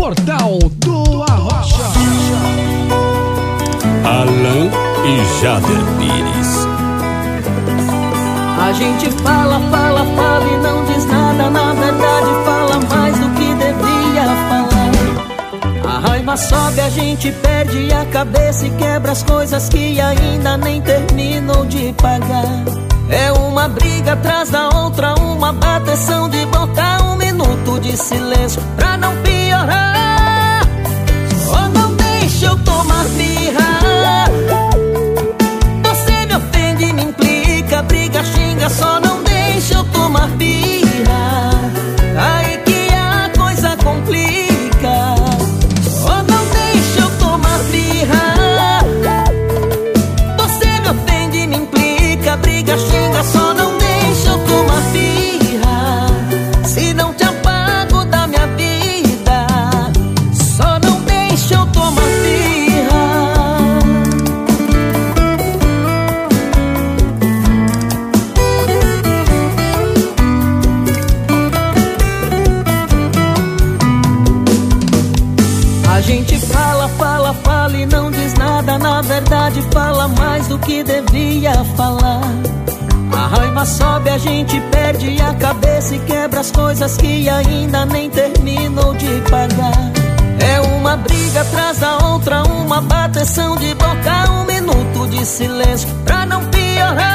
Portal do Arrocha. Alan e Jader Pires. A gente fala, fala, fala e não diz nada. Na verdade, fala mais do que devia falar. A raiva sobe, a gente perde a cabeça e quebra as coisas que ainda nem terminou de pagar. É uma briga atrás da outra, uma bateção de boca, de silêncio pra não piorar. Fala, fala, fala e não diz nada. Na verdade, fala mais do que devia falar. A raiva sobe, a gente perde a cabeça e quebra as coisas que ainda nem terminou de pagar. É uma briga atrás da outra, uma bateção de boca, um minuto de silêncio pra não piorar.